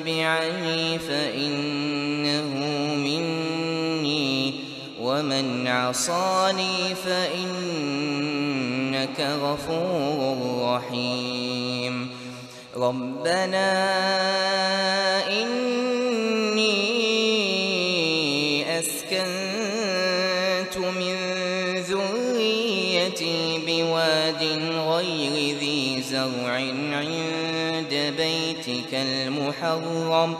تبعني فإنه مني ومن عصاني فإنك غفور رحيم. ربنا إني أسكنت من ذريتي بواد غير ذي زرع عند بيتك المحرم.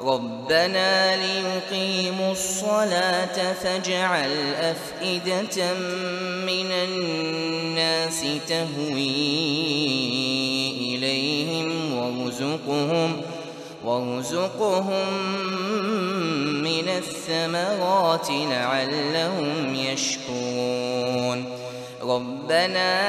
ربنا ليقيموا الصلاة فاجعل أفئدة من الناس تهوي إليهم وارزقهم وارزقهم من الثمرات لعلهم يشكرون. ربنا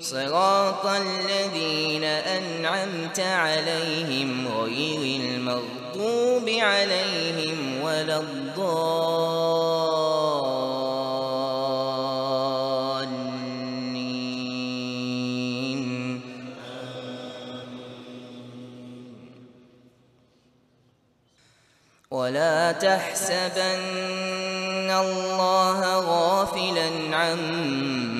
صراط الذين أنعمت عليهم غير المغضوب عليهم ولا الضالين. ولا تحسبن الله غافلا عما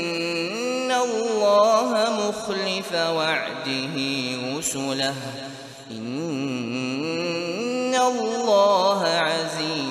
الله مخلف وعده رسله. إن الله عزيز